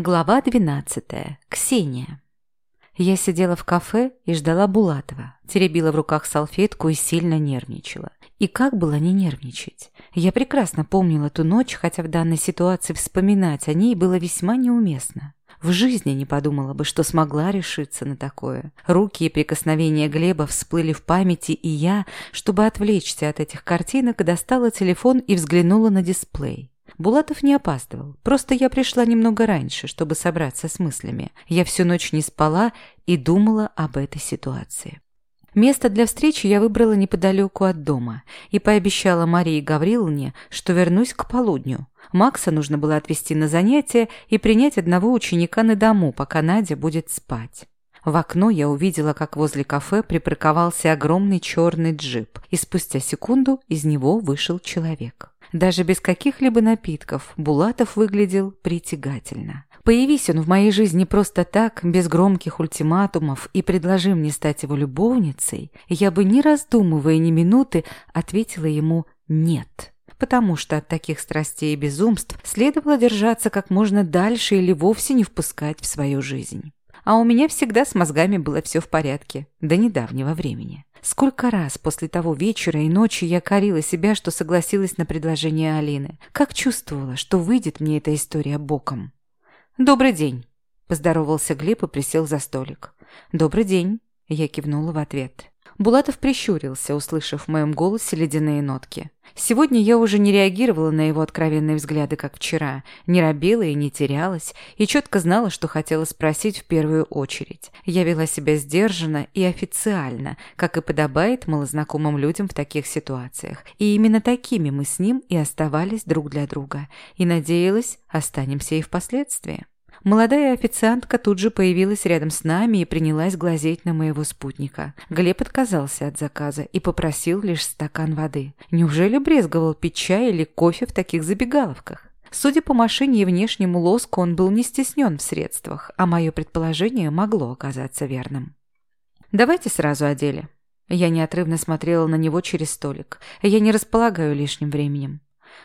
Глава 12. Ксения. Я сидела в кафе и ждала Булатова, теребила в руках салфетку и сильно нервничала. И как было не нервничать? Я прекрасно помнила ту ночь, хотя в данной ситуации вспоминать о ней было весьма неуместно. В жизни не подумала бы, что смогла решиться на такое. Руки и прикосновения Глеба всплыли в памяти, и я, чтобы отвлечься от этих картинок, достала телефон и взглянула на дисплей. Булатов не опаздывал. Просто я пришла немного раньше, чтобы собраться с мыслями. Я всю ночь не спала и думала об этой ситуации. Место для встречи я выбрала неподалеку от дома и пообещала Марии Гавриловне, что вернусь к полудню. Макса нужно было отвезти на занятия и принять одного ученика на дому, пока Надя будет спать. В окно я увидела, как возле кафе припарковался огромный черный джип, и спустя секунду из него вышел человек. Даже без каких-либо напитков Булатов выглядел притягательно. Появись он в моей жизни просто так, без громких ультиматумов, и предложи мне стать его любовницей, я бы, не раздумывая ни минуты, ответила ему «нет» потому что от таких страстей и безумств следовало держаться как можно дальше или вовсе не впускать в свою жизнь. А у меня всегда с мозгами было все в порядке, до недавнего времени. Сколько раз после того вечера и ночи я корила себя, что согласилась на предложение Алины. Как чувствовала, что выйдет мне эта история боком. «Добрый день», – поздоровался Глеб и присел за столик. «Добрый день», – я кивнула в ответ. Булатов прищурился, услышав в моем голосе ледяные нотки. Сегодня я уже не реагировала на его откровенные взгляды, как вчера, не робела и не терялась, и четко знала, что хотела спросить в первую очередь. Я вела себя сдержанно и официально, как и подобает малознакомым людям в таких ситуациях. И именно такими мы с ним и оставались друг для друга. И надеялась, останемся и впоследствии. Молодая официантка тут же появилась рядом с нами и принялась глазеть на моего спутника. Глеб отказался от заказа и попросил лишь стакан воды. Неужели брезговал пить чай или кофе в таких забегаловках? Судя по машине и внешнему лоску, он был не стеснен в средствах, а мое предположение могло оказаться верным. «Давайте сразу о деле». Я неотрывно смотрела на него через столик. Я не располагаю лишним временем.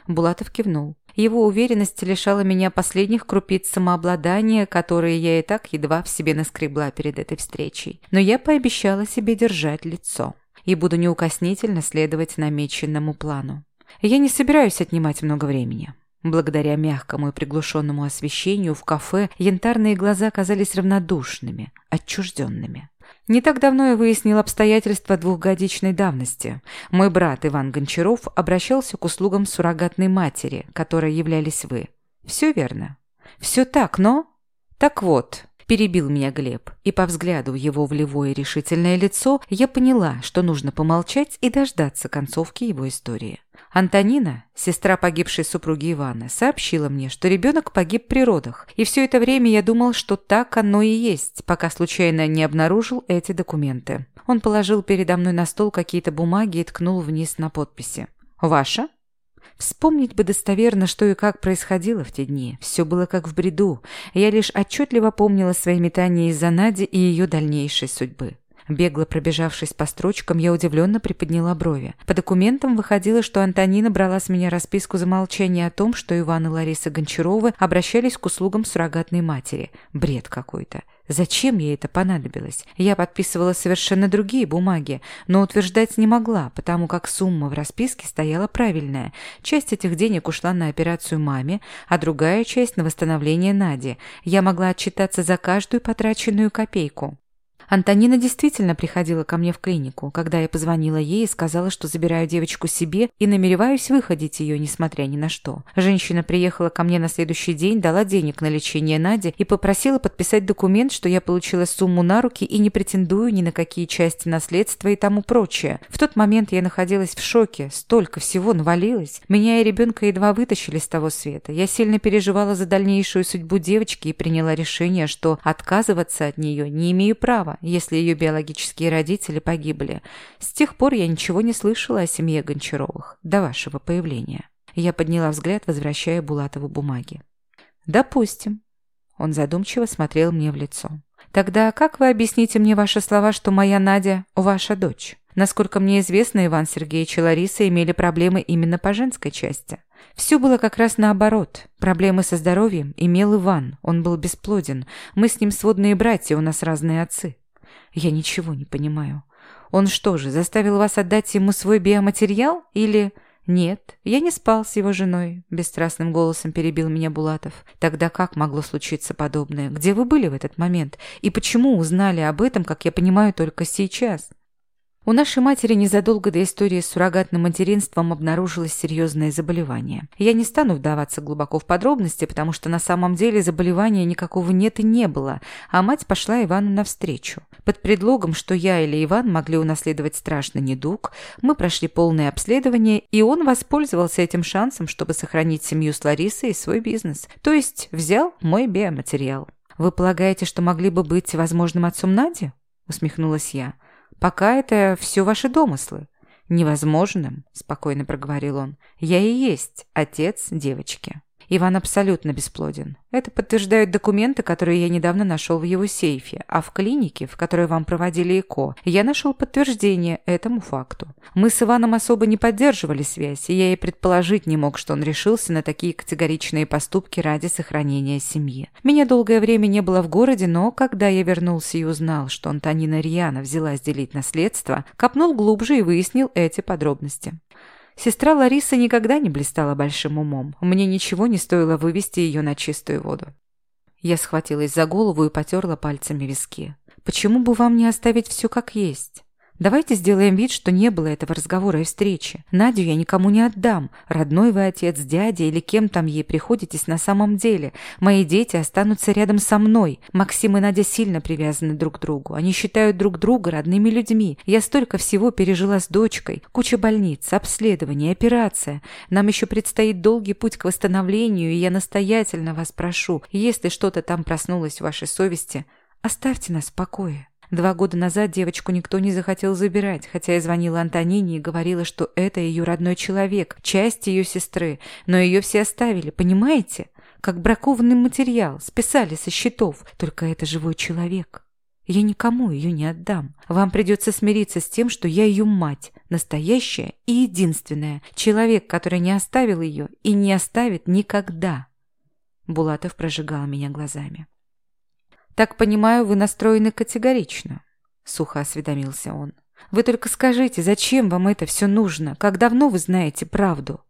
Булатов кивнул. Его уверенность лишала меня последних крупиц самообладания, которые я и так едва в себе наскребла перед этой встречей. Но я пообещала себе держать лицо и буду неукоснительно следовать намеченному плану. Я не собираюсь отнимать много времени. Благодаря мягкому и приглушенному освещению в кафе янтарные глаза казались равнодушными, отчужденными. Не так давно я выяснил обстоятельства двухгодичной давности. Мой брат Иван Гончаров обращался к услугам суррогатной матери, которой являлись вы. Все верно? Все так, но... Так вот, перебил меня Глеб, и по взгляду его волевое решительное лицо я поняла, что нужно помолчать и дождаться концовки его истории. Антонина, сестра погибшей супруги Ивана, сообщила мне, что ребенок погиб при родах, и все это время я думал, что так оно и есть, пока случайно не обнаружил эти документы. Он положил передо мной на стол какие-то бумаги и ткнул вниз на подписи. «Ваша?» Вспомнить бы достоверно, что и как происходило в те дни. Все было как в бреду. Я лишь отчетливо помнила свои метания из-за Нади и ее дальнейшей судьбы. Бегло пробежавшись по строчкам, я удивленно приподняла брови. По документам выходило, что Антонина брала с меня расписку за молчание о том, что Иван и Лариса Гончаровы обращались к услугам суррогатной матери. Бред какой-то. Зачем ей это понадобилось? Я подписывала совершенно другие бумаги, но утверждать не могла, потому как сумма в расписке стояла правильная. Часть этих денег ушла на операцию маме, а другая часть на восстановление Нади. Я могла отчитаться за каждую потраченную копейку. Антонина действительно приходила ко мне в клинику, когда я позвонила ей и сказала, что забираю девочку себе и намереваюсь выходить ее, несмотря ни на что. Женщина приехала ко мне на следующий день, дала денег на лечение Нади и попросила подписать документ, что я получила сумму на руки и не претендую ни на какие части наследства и тому прочее. В тот момент я находилась в шоке, столько всего навалилось. Меня и ребенка едва вытащили с того света. Я сильно переживала за дальнейшую судьбу девочки и приняла решение, что отказываться от нее не имею права если ее биологические родители погибли. С тех пор я ничего не слышала о семье Гончаровых до вашего появления. Я подняла взгляд, возвращая Булатову бумаги. «Допустим». Он задумчиво смотрел мне в лицо. «Тогда как вы объясните мне ваши слова, что моя Надя – ваша дочь? Насколько мне известно, Иван Сергеевич и Лариса имели проблемы именно по женской части. Все было как раз наоборот. Проблемы со здоровьем имел Иван, он был бесплоден. Мы с ним сводные братья, у нас разные отцы. Я ничего не понимаю. Он что же, заставил вас отдать ему свой биоматериал? Или... «Нет, я не спал с его женой», – бесстрастным голосом перебил меня Булатов. «Тогда как могло случиться подобное? Где вы были в этот момент? И почему узнали об этом, как я понимаю, только сейчас?» У нашей матери незадолго до истории с суррогатным материнством обнаружилось серьезное заболевание. Я не стану вдаваться глубоко в подробности, потому что на самом деле заболевания никакого нет и не было, а мать пошла Ивану навстречу. Под предлогом, что я или Иван могли унаследовать страшный недуг, мы прошли полное обследование, и он воспользовался этим шансом, чтобы сохранить семью с Ларисой и свой бизнес. То есть взял мой биоматериал. «Вы полагаете, что могли бы быть возможным отцом Нади?» – усмехнулась я. Пока это все ваши домыслы. Невозможным, спокойно проговорил он. Я и есть отец девочки. Иван абсолютно бесплоден. Это подтверждают документы, которые я недавно нашел в его сейфе, а в клинике, в которой вам проводили ЭКО, я нашел подтверждение этому факту. Мы с Иваном особо не поддерживали связь, и я и предположить не мог, что он решился на такие категоричные поступки ради сохранения семьи. Меня долгое время не было в городе, но когда я вернулся и узнал, что Антонина Рьяна взялась делить наследство, копнул глубже и выяснил эти подробности. Сестра Лариса никогда не блистала большим умом. Мне ничего не стоило вывести ее на чистую воду. Я схватилась за голову и потерла пальцами виски. «Почему бы вам не оставить все как есть?» Давайте сделаем вид, что не было этого разговора и встречи. Надю я никому не отдам. Родной вы отец, дядя или кем там ей приходитесь на самом деле. Мои дети останутся рядом со мной. Максим и Надя сильно привязаны друг к другу. Они считают друг друга родными людьми. Я столько всего пережила с дочкой. Куча больниц, обследований, операция. Нам еще предстоит долгий путь к восстановлению, и я настоятельно вас прошу, если что-то там проснулось в вашей совести, оставьте нас в покое. Два года назад девочку никто не захотел забирать, хотя я звонила Антонине и говорила, что это ее родной человек, часть ее сестры, но ее все оставили, понимаете? Как бракованный материал, списали со счетов, только это живой человек. Я никому ее не отдам. Вам придется смириться с тем, что я ее мать, настоящая и единственная, человек, который не оставил ее и не оставит никогда. Булатов прожигал меня глазами. «Так понимаю, вы настроены категорично», — сухо осведомился он. «Вы только скажите, зачем вам это все нужно? Как давно вы знаете правду?»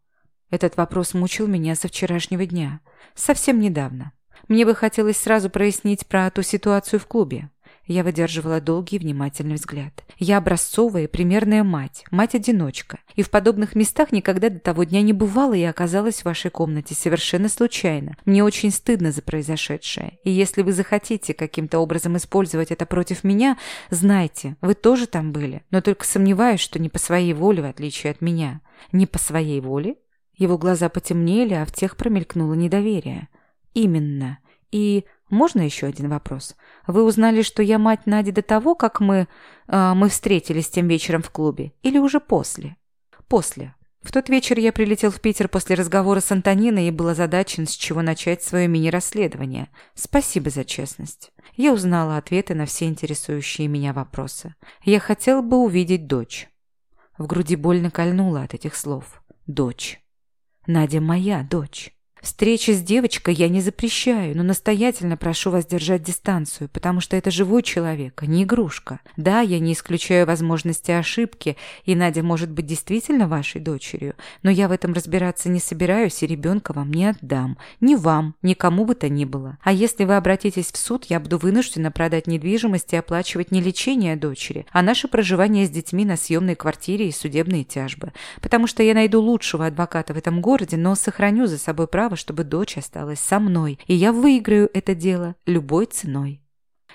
Этот вопрос мучил меня со вчерашнего дня. Совсем недавно. Мне бы хотелось сразу прояснить про ту ситуацию в клубе. Я выдерживала долгий внимательный взгляд. Я образцовая, примерная мать, мать-одиночка. И в подобных местах никогда до того дня не бывала и оказалась в вашей комнате совершенно случайно. Мне очень стыдно за произошедшее. И если вы захотите каким-то образом использовать это против меня, знайте, вы тоже там были. Но только сомневаюсь, что не по своей воле, в отличие от меня. Не по своей воле? Его глаза потемнели, а в тех промелькнуло недоверие. Именно. И можно еще один вопрос? Вы узнали, что я мать Нади до того, как мы... Э, мы встретились тем вечером в клубе? Или уже после? После. В тот вечер я прилетел в Питер после разговора с Антониной и был озадачен, с чего начать свое мини-расследование. Спасибо за честность. Я узнала ответы на все интересующие меня вопросы. Я хотел бы увидеть дочь. В груди больно кольнуло от этих слов. Дочь. Надя моя дочь. Встречи с девочкой я не запрещаю, но настоятельно прошу вас держать дистанцию, потому что это живой человек, а не игрушка. Да, я не исключаю возможности ошибки, и Надя может быть действительно вашей дочерью, но я в этом разбираться не собираюсь и ребенка вам не отдам. Ни вам, ни кому бы то ни было. А если вы обратитесь в суд, я буду вынуждена продать недвижимость и оплачивать не лечение дочери, а наше проживание с детьми на съемной квартире и судебные тяжбы. Потому что я найду лучшего адвоката в этом городе, но сохраню за собой право право, чтобы дочь осталась со мной, и я выиграю это дело любой ценой.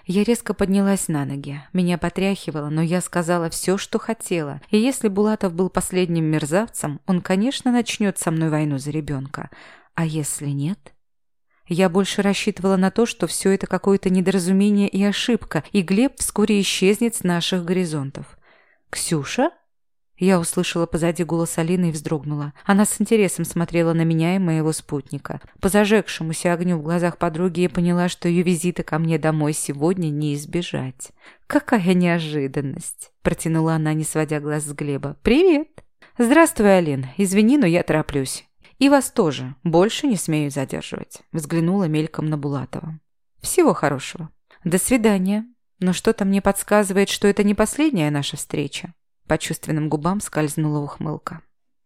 Я резко поднялась на ноги. Меня потряхивало, но я сказала все, что хотела. И если Булатов был последним мерзавцем, он, конечно, начнет со мной войну за ребенка. А если нет? Я больше рассчитывала на то, что все это какое-то недоразумение и ошибка, и Глеб вскоре исчезнет с наших горизонтов. «Ксюша?» Я услышала позади голос Алины и вздрогнула. Она с интересом смотрела на меня и моего спутника. По зажегшемуся огню в глазах подруги я поняла, что ее визита ко мне домой сегодня не избежать. «Какая неожиданность!» – протянула она, не сводя глаз с Глеба. «Привет!» «Здравствуй, Алин. Извини, но я тороплюсь». «И вас тоже. Больше не смею задерживать», – взглянула мельком на Булатова. «Всего хорошего. До свидания. Но что-то мне подсказывает, что это не последняя наша встреча». По чувственным губам скользнула ухмылка.